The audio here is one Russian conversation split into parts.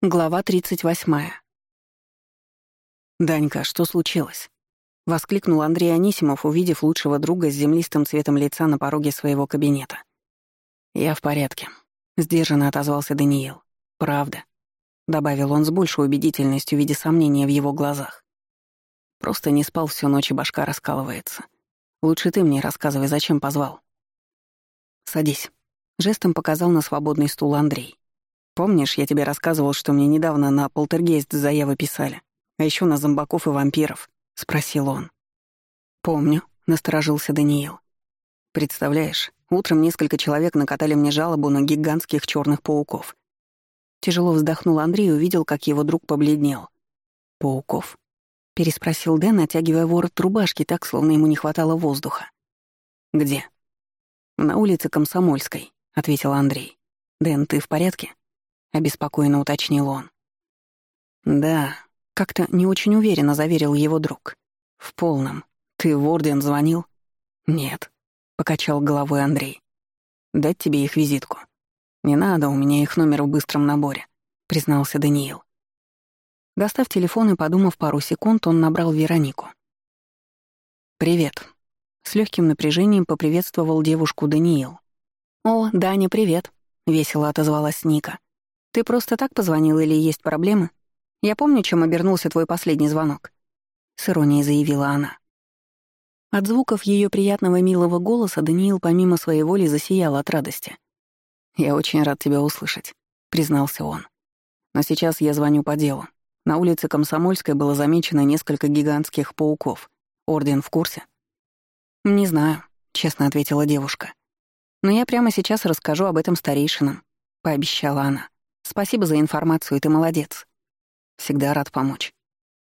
Глава 38. «Данька, что случилось?» — воскликнул Андрей Анисимов, увидев лучшего друга с землистым цветом лица на пороге своего кабинета. «Я в порядке», — сдержанно отозвался Даниил. «Правда», — добавил он с большей убедительностью в виде сомнения в его глазах. «Просто не спал всю ночь и башка раскалывается. Лучше ты мне рассказывай, зачем позвал». «Садись», — жестом показал на свободный стул Андрей. Помнишь, я тебе рассказывал, что мне недавно на полтергейст заявы писали? А еще на зомбаков и вампиров?» — спросил он. «Помню», — насторожился Даниил. «Представляешь, утром несколько человек накатали мне жалобу на гигантских черных пауков. Тяжело вздохнул Андрей и увидел, как его друг побледнел. «Пауков?» — переспросил Дэн, натягивая ворот рубашки так, словно ему не хватало воздуха. «Где?» «На улице Комсомольской», — ответил Андрей. «Дэн, ты в порядке?» — обеспокоенно уточнил он. «Да», — как-то не очень уверенно заверил его друг. «В полном. Ты в Орден звонил?» «Нет», — покачал головой Андрей. «Дать тебе их визитку?» «Не надо, у меня их номер в быстром наборе», — признался Даниил. Достав телефон и подумав пару секунд, он набрал Веронику. «Привет». С легким напряжением поприветствовал девушку Даниил. «О, Даня, привет», — весело отозвалась Ника. Ты просто так позвонил или есть проблемы? Я помню, чем обернулся твой последний звонок», — с иронией заявила она. От звуков ее приятного милого голоса Даниил помимо своей воли засиял от радости. «Я очень рад тебя услышать», — признался он. «Но сейчас я звоню по делу. На улице Комсомольской было замечено несколько гигантских пауков. Орден в курсе?» «Не знаю», — честно ответила девушка. «Но я прямо сейчас расскажу об этом старейшинам», — пообещала она. «Спасибо за информацию, ты молодец. Всегда рад помочь».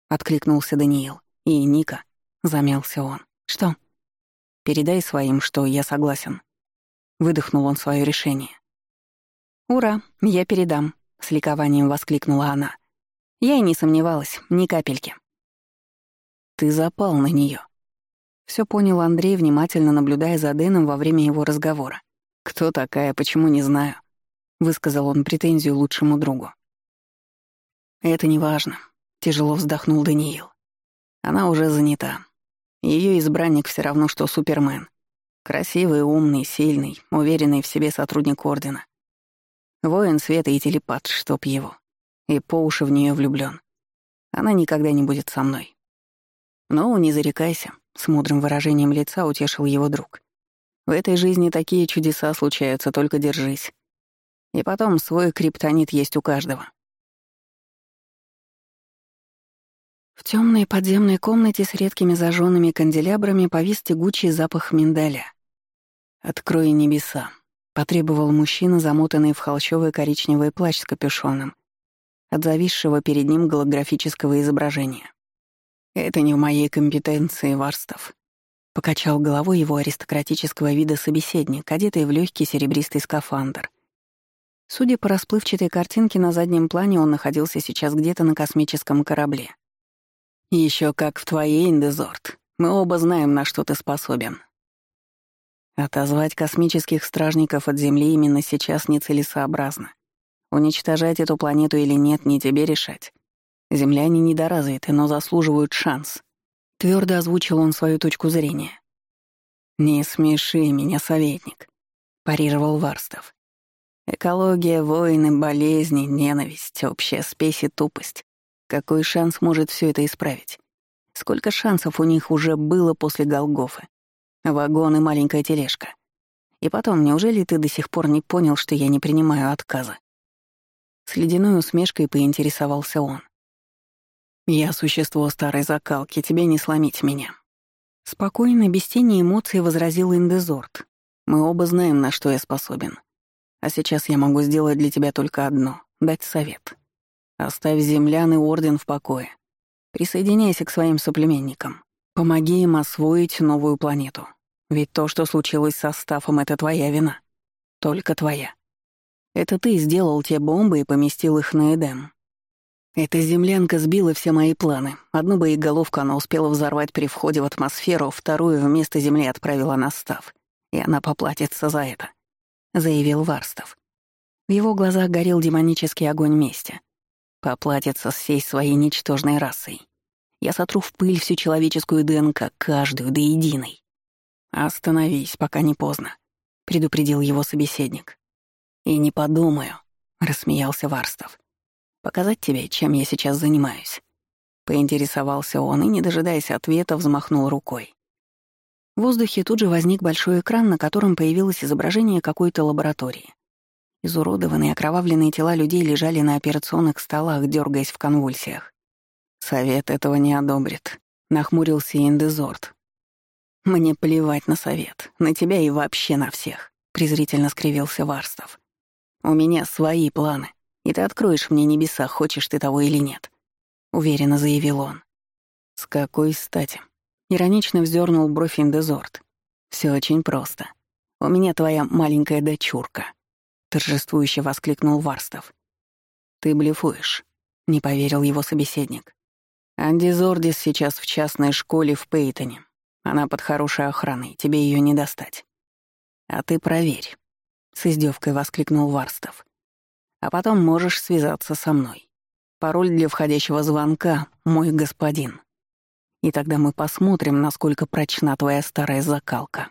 Откликнулся Даниил. «И Ника». Замялся он. «Что?» «Передай своим, что я согласен». Выдохнул он свое решение. «Ура, я передам», — с ликованием воскликнула она. Я и не сомневалась, ни капельки. «Ты запал на нее. Все понял Андрей, внимательно наблюдая за Дэном во время его разговора. «Кто такая, почему, не знаю. — высказал он претензию лучшему другу. «Это не важно. тяжело вздохнул Даниил. «Она уже занята. Ее избранник все равно, что Супермен. Красивый, умный, сильный, уверенный в себе сотрудник Ордена. Воин света и телепат, чтоб его. И по уши в нее влюблен. Она никогда не будет со мной». «Ну, не зарекайся», — с мудрым выражением лица утешил его друг. «В этой жизни такие чудеса случаются, только держись. И потом свой криптонит есть у каждого. В темной подземной комнате с редкими зажженными канделябрами повис тягучий запах миндаля. «Открой небеса», — потребовал мужчина, замотанный в холщовый коричневый плащ с капюшоном, от зависшего перед ним голографического изображения. «Это не в моей компетенции, Варстов», — покачал головой его аристократического вида собеседник, одетый в легкий серебристый скафандр — Судя по расплывчатой картинке, на заднем плане он находился сейчас где-то на космическом корабле. Еще как в твоей, Индезорт. Мы оба знаем, на что ты способен». Отозвать космических стражников от Земли именно сейчас нецелесообразно. Уничтожать эту планету или нет, не тебе решать. Земляне недоразвиты, но заслуживают шанс. Твердо озвучил он свою точку зрения. «Не смеши меня, советник», — парировал Варстов. Экология, войны, болезни, ненависть, общая спесь и тупость. Какой шанс может все это исправить? Сколько шансов у них уже было после Голгофы? Вагон и маленькая тележка. И потом, неужели ты до сих пор не понял, что я не принимаю отказа?» С ледяной усмешкой поинтересовался он. «Я существо старой закалки, тебе не сломить меня». Спокойно, без тени эмоций возразил Индезорт. «Мы оба знаем, на что я способен. А сейчас я могу сделать для тебя только одно — дать совет. Оставь землян и орден в покое. Присоединяйся к своим соплеменникам. Помоги им освоить новую планету. Ведь то, что случилось со Стафом, — это твоя вина. Только твоя. Это ты сделал те бомбы и поместил их на Эдем. Эта землянка сбила все мои планы. Одну боеголовку она успела взорвать при входе в атмосферу, вторую вместо Земли отправила на Став. И она поплатится за это. — заявил Варстов. В его глазах горел демонический огонь мести. Поплатится с всей своей ничтожной расой. Я сотру в пыль всю человеческую ДНК, каждую до единой. «Остановись, пока не поздно», — предупредил его собеседник. «И не подумаю», — рассмеялся Варстов. «Показать тебе, чем я сейчас занимаюсь». Поинтересовался он и, не дожидаясь ответа, взмахнул рукой. В воздухе тут же возник большой экран, на котором появилось изображение какой-то лаборатории. Изуродованные и окровавленные тела людей лежали на операционных столах, дергаясь в конвульсиях. «Совет этого не одобрит», — нахмурился Индезорт. «Мне плевать на совет, на тебя и вообще на всех», — презрительно скривился Варстов. «У меня свои планы, и ты откроешь мне небеса, хочешь ты того или нет», — уверенно заявил он. «С какой стати?» Иронично вздернул бровь Индезорт. «Все очень просто. У меня твоя маленькая дочурка», — торжествующе воскликнул Варстов. «Ты блефуешь», — не поверил его собеседник. «Анди Зордис сейчас в частной школе в Пейтоне. Она под хорошей охраной, тебе ее не достать». «А ты проверь», — с издевкой воскликнул Варстов. «А потом можешь связаться со мной. Пароль для входящего звонка — мой господин» и тогда мы посмотрим, насколько прочна твоя старая закалка.